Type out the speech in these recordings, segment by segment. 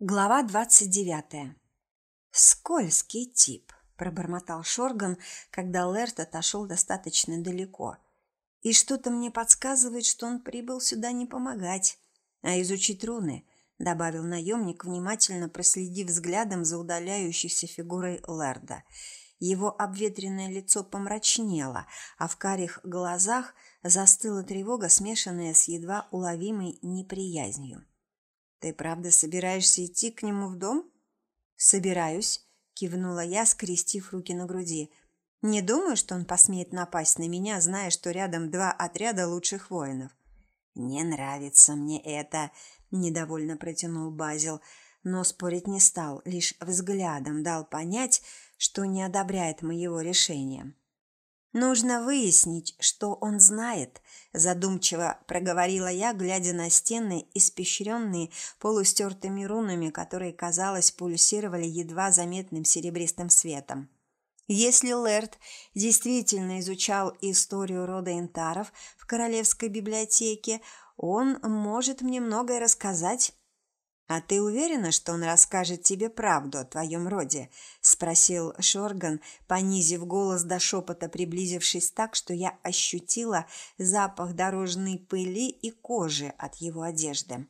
Глава двадцать девятая. «Скользкий тип», – пробормотал Шорган, когда Лерт отошел достаточно далеко. «И что-то мне подсказывает, что он прибыл сюда не помогать, а изучить руны», – добавил наемник, внимательно проследив взглядом за удаляющейся фигурой Лерда. Его обветренное лицо помрачнело, а в карих глазах застыла тревога, смешанная с едва уловимой неприязнью. «Ты правда собираешься идти к нему в дом?» «Собираюсь», – кивнула я, скрестив руки на груди. «Не думаю, что он посмеет напасть на меня, зная, что рядом два отряда лучших воинов». «Не нравится мне это», – недовольно протянул Базил, но спорить не стал, лишь взглядом дал понять, что не одобряет моего решения. «Нужно выяснить, что он знает», – задумчиво проговорила я, глядя на стены, испещренные полустертыми рунами, которые, казалось, пульсировали едва заметным серебристым светом. Если Лэрд действительно изучал историю рода Интаров в Королевской библиотеке, он может мне многое рассказать «А ты уверена, что он расскажет тебе правду о твоем роде?» – спросил Шорган, понизив голос до шепота, приблизившись так, что я ощутила запах дорожной пыли и кожи от его одежды.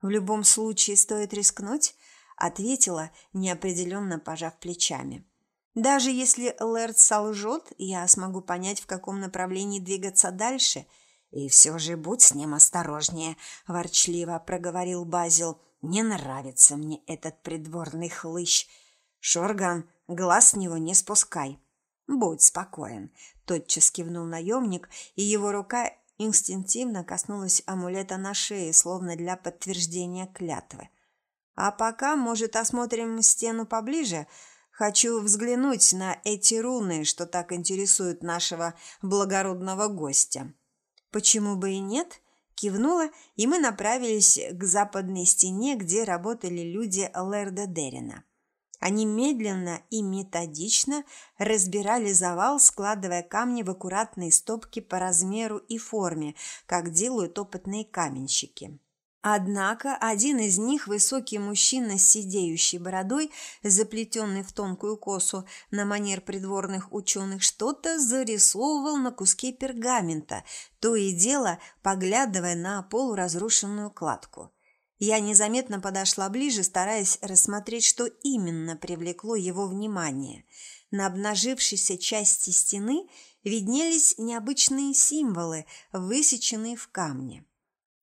«В любом случае стоит рискнуть», – ответила, неопределенно пожав плечами. «Даже если Лэрд солжет, я смогу понять, в каком направлении двигаться дальше». «И все же будь с ним осторожнее», – ворчливо проговорил Базил – не нравится мне этот придворный хлыщ. Шорган, глаз с него не спускай. Будь спокоен. Тотчас кивнул наемник, и его рука инстинктивно коснулась амулета на шее, словно для подтверждения клятвы. А пока, может, осмотрим стену поближе? Хочу взглянуть на эти руны, что так интересуют нашего благородного гостя. Почему бы и нет? Кивнула, и мы направились к западной стене, где работали люди Лерда Дерина. Они медленно и методично разбирали завал, складывая камни в аккуратные стопки по размеру и форме, как делают опытные каменщики. Однако один из них, высокий мужчина с сидеющей бородой, заплетенный в тонкую косу на манер придворных ученых, что-то зарисовывал на куске пергамента, то и дело поглядывая на полуразрушенную кладку. Я незаметно подошла ближе, стараясь рассмотреть, что именно привлекло его внимание. На обнажившейся части стены виднелись необычные символы, высеченные в камне.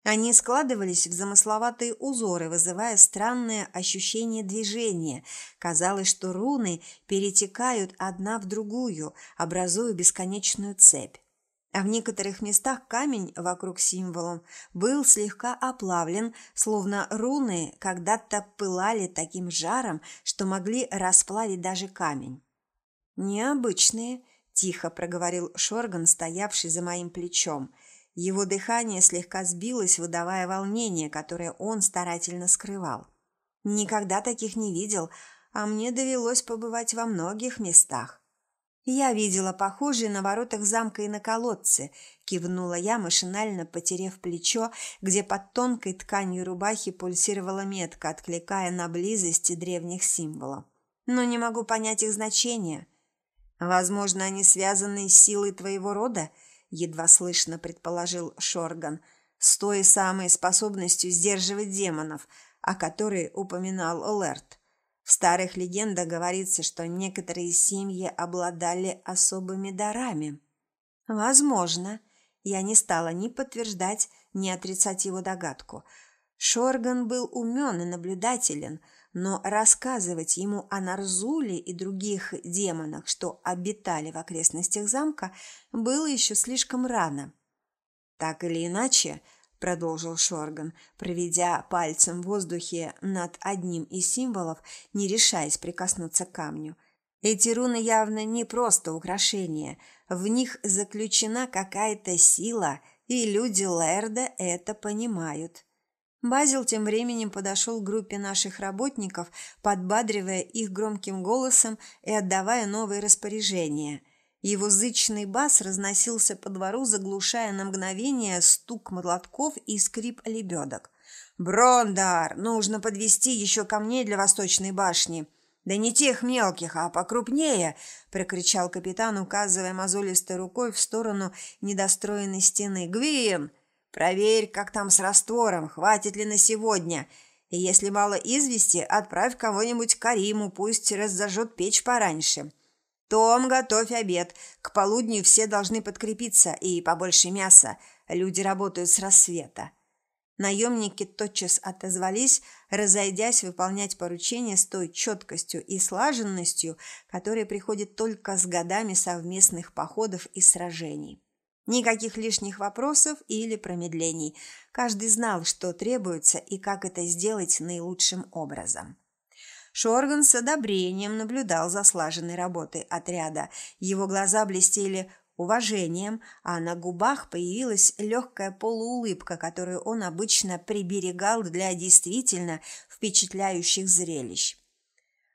Они складывались в замысловатые узоры, вызывая странное ощущение движения. Казалось, что руны перетекают одна в другую, образуя бесконечную цепь. А в некоторых местах камень вокруг символов был слегка оплавлен, словно руны когда-то пылали таким жаром, что могли расплавить даже камень. «Необычные», – тихо проговорил Шорган, стоявший за моим плечом – его дыхание слегка сбилось, выдавая волнение, которое он старательно скрывал. Никогда таких не видел, а мне довелось побывать во многих местах. Я видела похожие на воротах замка и на колодце, кивнула я, машинально потерев плечо, где под тонкой тканью рубахи пульсировала метка, откликая на близости древних символов. Но не могу понять их значения. Возможно, они связаны с силой твоего рода, едва слышно предположил Шорган, с той самой способностью сдерживать демонов, о которой упоминал Лерт. В старых легендах говорится, что некоторые семьи обладали особыми дарами. Возможно. Я не стала ни подтверждать, ни отрицать его догадку. Шорган был умен и наблюдателен – но рассказывать ему о Нарзуле и других демонах, что обитали в окрестностях замка, было еще слишком рано. «Так или иначе», – продолжил Шорган, проведя пальцем в воздухе над одним из символов, не решаясь прикоснуться к камню – эти руны явно не просто украшения, в них заключена какая-то сила, и люди Лерда это понимают. Базил тем временем подошел к группе наших работников, подбадривая их громким голосом и отдавая новые распоряжения. Его зычный бас разносился по двору, заглушая на мгновение стук молотков и скрип лебедок. «Брондар, нужно подвести еще камней для восточной башни». «Да не тех мелких, а покрупнее!» – прокричал капитан, указывая мозолистой рукой в сторону недостроенной стены. «Гвин, проверь, как там с раствором, хватит ли на сегодня. И если мало извести, отправь кого-нибудь к Кариму, пусть разожжет печь пораньше. Том, готовь обед. К полудню все должны подкрепиться, и побольше мяса. Люди работают с рассвета». Наемники тотчас отозвались, разойдясь выполнять поручения с той четкостью и слаженностью, которые приходят только с годами совместных походов и сражений. Никаких лишних вопросов или промедлений. Каждый знал, что требуется и как это сделать наилучшим образом. Шорган с одобрением наблюдал за слаженной работой отряда. Его глаза блестели уважением, а на губах появилась легкая полуулыбка, которую он обычно приберегал для действительно впечатляющих зрелищ.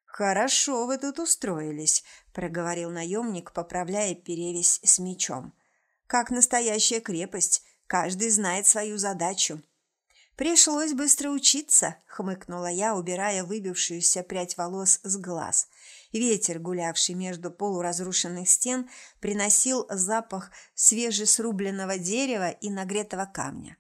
«Хорошо вы тут устроились», – проговорил наемник, поправляя перевязь с мечом. «Как настоящая крепость, каждый знает свою задачу». «Пришлось быстро учиться», – хмыкнула я, убирая выбившуюся прядь волос с глаз – Ветер, гулявший между полуразрушенных стен, приносил запах свежесрубленного дерева и нагретого камня.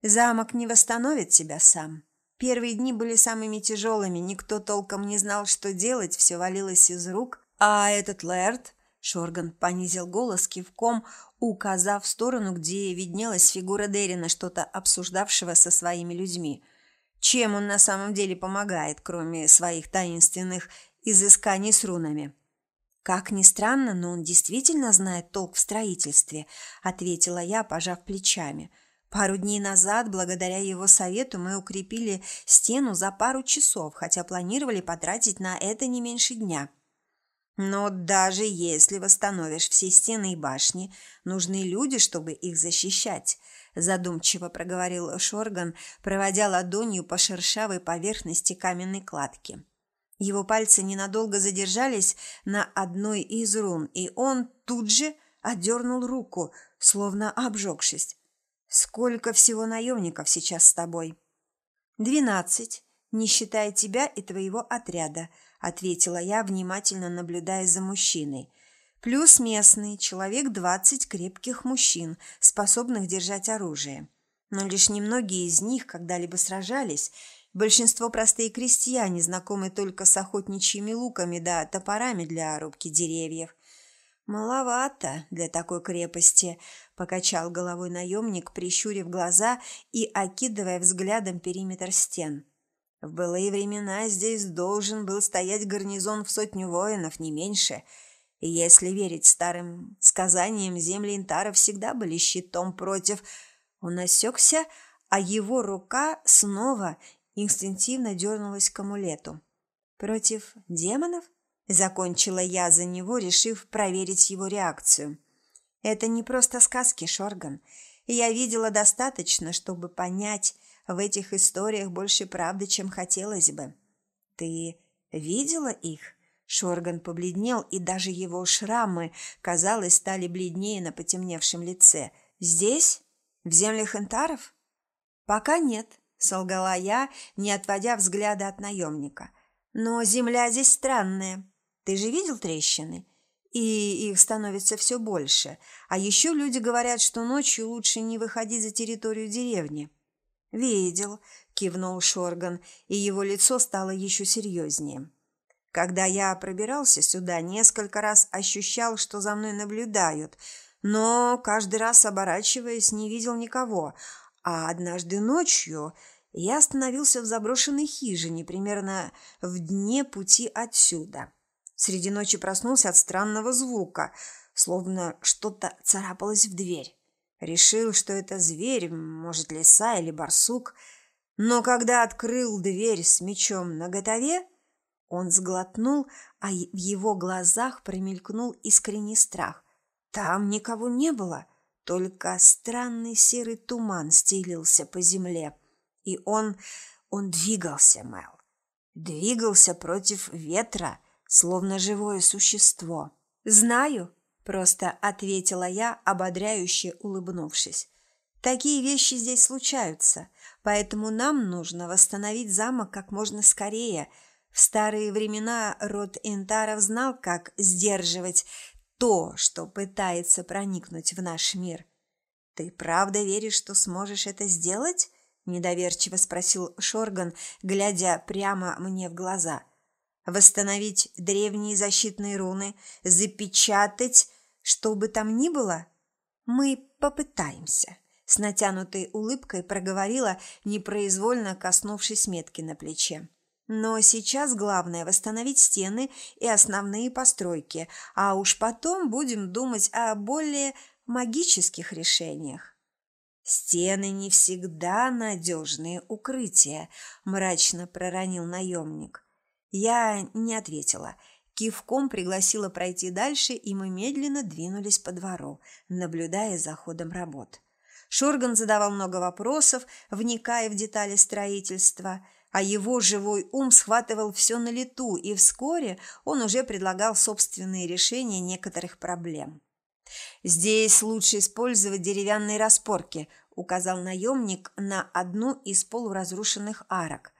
Замок не восстановит себя сам. Первые дни были самыми тяжелыми, никто толком не знал, что делать, все валилось из рук. А этот Лэрд, Шорган понизил голос кивком, указав в сторону, где виднелась фигура Дерина, что-то обсуждавшего со своими людьми. Чем он на самом деле помогает, кроме своих таинственных изысканий с рунами. «Как ни странно, но он действительно знает толк в строительстве», – ответила я, пожав плечами. «Пару дней назад, благодаря его совету, мы укрепили стену за пару часов, хотя планировали потратить на это не меньше дня». «Но даже если восстановишь все стены и башни, нужны люди, чтобы их защищать», – задумчиво проговорил Шорган, проводя ладонью по шершавой поверхности каменной кладки. Его пальцы ненадолго задержались на одной из рун, и он тут же отдернул руку, словно обжегшись. «Сколько всего наемников сейчас с тобой?» «Двенадцать, не считая тебя и твоего отряда», — ответила я, внимательно наблюдая за мужчиной. «Плюс местный, человек двадцать крепких мужчин, способных держать оружие. Но лишь немногие из них когда-либо сражались, Большинство простые крестьяне, знакомы только с охотничьими луками да топорами для рубки деревьев. «Маловато для такой крепости», – покачал головой наемник, прищурив глаза и окидывая взглядом периметр стен. «В былые времена здесь должен был стоять гарнизон в сотню воинов, не меньше. Если верить старым сказаниям, земли Интара всегда были щитом против...» Он осекся, а его рука снова инстинктивно дернулась к амулету. «Против демонов?» – закончила я за него, решив проверить его реакцию. «Это не просто сказки, Шорган. Я видела достаточно, чтобы понять, в этих историях больше правды, чем хотелось бы». «Ты видела их?» Шорган побледнел, и даже его шрамы, казалось, стали бледнее на потемневшем лице. «Здесь? В землях Энтаров?» «Пока нет», солгала я, не отводя взгляда от наемника. Но земля здесь странная. Ты же видел трещины? И их становится все больше. А еще люди говорят, что ночью лучше не выходить за территорию деревни. «Видел», – кивнул Шорган, и его лицо стало еще серьезнее. «Когда я пробирался сюда, несколько раз ощущал, что за мной наблюдают, но каждый раз, оборачиваясь, не видел никого, а однажды ночью я остановился в заброшенной хижине, примерно в дне пути отсюда. Среди ночи проснулся от странного звука, словно что-то царапалось в дверь. Решил, что это зверь, может, лиса или барсук. Но когда открыл дверь с мечом наготове, он сглотнул, а в его глазах промелькнул искренний страх. Там никого не было, только странный серый туман стелился по земле. И он... он двигался, Мэл. Двигался против ветра, словно живое существо. «Знаю», – просто ответила я, ободряюще улыбнувшись. Такие вещи здесь случаются, поэтому нам нужно восстановить замок как можно скорее. В старые времена род Интаров знал, как сдерживать то, что пытается проникнуть в наш мир. Ты правда веришь, что сможешь это сделать? Недоверчиво спросил Шорган, глядя прямо мне в глаза. Восстановить древние защитные руны, запечатать, что бы там ни было? Мы попытаемся. С натянутой улыбкой проговорила, непроизвольно коснувшись метки на плече. Но сейчас главное восстановить стены и основные постройки, а уж потом будем думать о более магических решениях. «Стены не всегда надежные укрытия», – мрачно проронил наемник. Я не ответила. Кивком пригласила пройти дальше, и мы медленно двинулись по двору, наблюдая за ходом работ. Шорган задавал много вопросов, вникая в детали строительства, а его живой ум схватывал все на лету, и вскоре он уже предлагал собственные решения некоторых проблем. «Здесь лучше использовать деревянные распорки», – указал наемник на одну из полуразрушенных арок.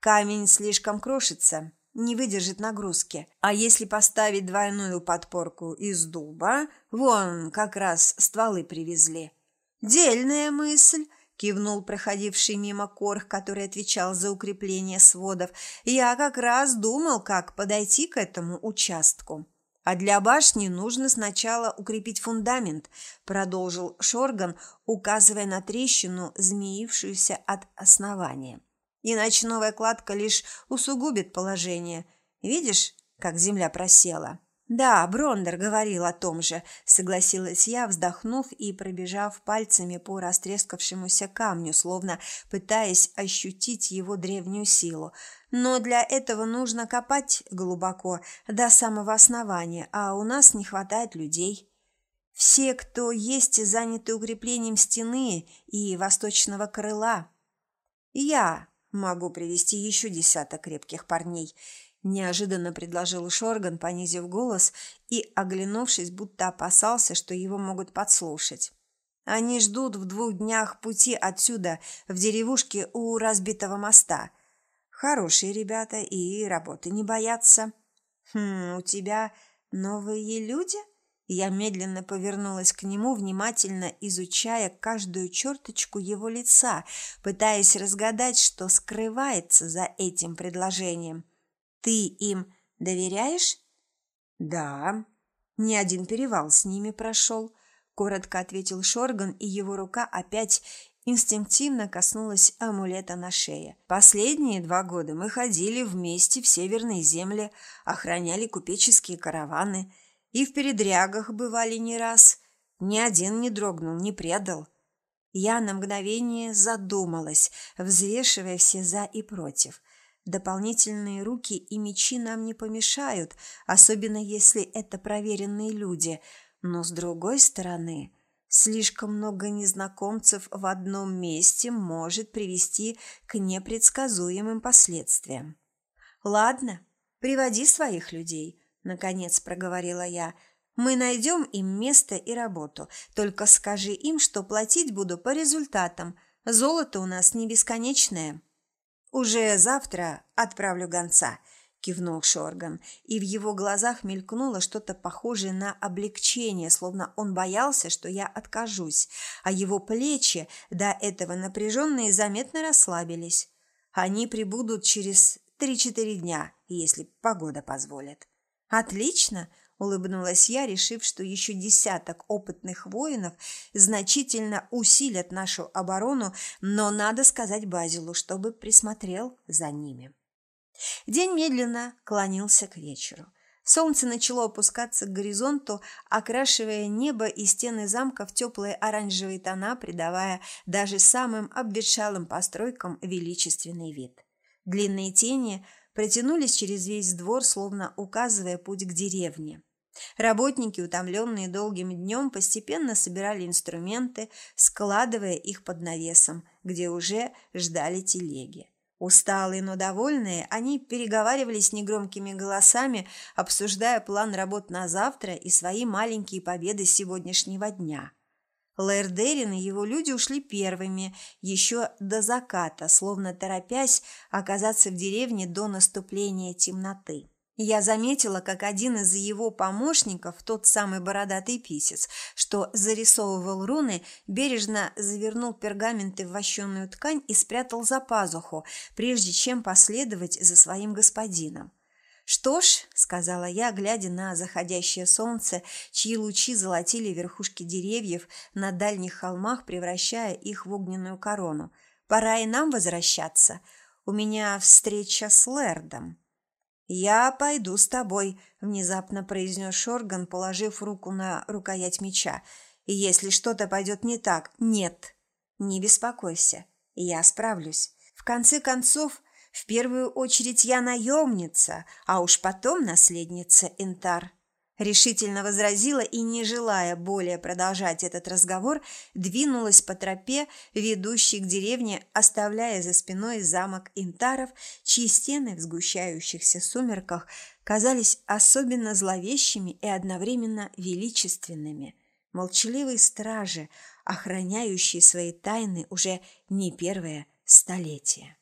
«Камень слишком крошится, не выдержит нагрузки. А если поставить двойную подпорку из дуба, вон как раз стволы привезли». «Дельная мысль», – кивнул проходивший мимо Корх, который отвечал за укрепление сводов. «Я как раз думал, как подойти к этому участку». «А для башни нужно сначала укрепить фундамент», – продолжил Шорган, указывая на трещину, змеившуюся от основания. «Иначе новая кладка лишь усугубит положение. Видишь, как земля просела?» «Да, Брондер говорил о том же», – согласилась я, вздохнув и пробежав пальцами по растрескавшемуся камню, словно пытаясь ощутить его древнюю силу. «Но для этого нужно копать глубоко, до самого основания, а у нас не хватает людей». «Все, кто есть, заняты укреплением стены и восточного крыла». «Я могу привести еще десяток крепких парней», Неожиданно предложил Шорган, понизив голос и оглянувшись, будто опасался, что его могут подслушать. Они ждут в двух днях пути отсюда, в деревушке у разбитого моста. Хорошие ребята и работы не боятся. Хм, у тебя новые люди? Я медленно повернулась к нему, внимательно изучая каждую черточку его лица, пытаясь разгадать, что скрывается за этим предложением. Ты им доверяешь? Да. Ни один перевал с ними прошел, коротко ответил Шорган, и его рука опять инстинктивно коснулась амулета на шее. Последние два года мы ходили вместе в северные земли, охраняли купеческие караваны и в передрягах бывали не раз. Ни один не дрогнул, не предал. Я на мгновение задумалась, взвешивая все «за» и «против». Дополнительные руки и мечи нам не помешают, особенно если это проверенные люди. Но с другой стороны, слишком много незнакомцев в одном месте может привести к непредсказуемым последствиям. «Ладно, приводи своих людей», – наконец проговорила я. «Мы найдем им место и работу. Только скажи им, что платить буду по результатам. Золото у нас не бесконечное». «Уже завтра отправлю гонца», – кивнул Шорган, и в его глазах мелькнуло что-то похожее на облегчение, словно он боялся, что я откажусь, а его плечи, до этого напряженные, заметно расслабились. Они прибудут через три-четыре дня, если погода позволит. «Отлично!» улыбнулась я, решив, что еще десяток опытных воинов значительно усилят нашу оборону, но надо сказать Базилу, чтобы присмотрел за ними. День медленно клонился к вечеру. Солнце начало опускаться к горизонту, окрашивая небо и стены замка в теплые оранжевые тона, придавая даже самым обветшалым постройкам величественный вид. Длинные тени протянулись через весь двор, словно указывая путь к деревне. Работники, утомленные долгим днем, постепенно собирали инструменты, складывая их под навесом, где уже ждали телеги. Усталые, но довольные, они переговаривались негромкими голосами, обсуждая план работ на завтра и свои маленькие победы сегодняшнего дня. Лэр Дерин и его люди ушли первыми, еще до заката, словно торопясь оказаться в деревне до наступления темноты. Я заметила, как один из его помощников, тот самый бородатый писец, что зарисовывал руны, бережно завернул пергаменты в вощеную ткань и спрятал за пазуху, прежде чем последовать за своим господином. «Что ж», — сказала я, глядя на заходящее солнце, чьи лучи золотили верхушки деревьев на дальних холмах, превращая их в огненную корону, «пора и нам возвращаться. У меня встреча с Лэрдом». «Я пойду с тобой», – внезапно произнес Шорган, положив руку на рукоять меча. «И если что-то пойдет не так...» «Нет, не беспокойся, я справлюсь. В конце концов, в первую очередь я наемница, а уж потом наследница Интар» решительно возразила и, не желая более продолжать этот разговор, двинулась по тропе, ведущей к деревне, оставляя за спиной замок Интаров, чьи стены в сгущающихся сумерках казались особенно зловещими и одновременно величественными. Молчаливые стражи, охраняющие свои тайны уже не первое столетие.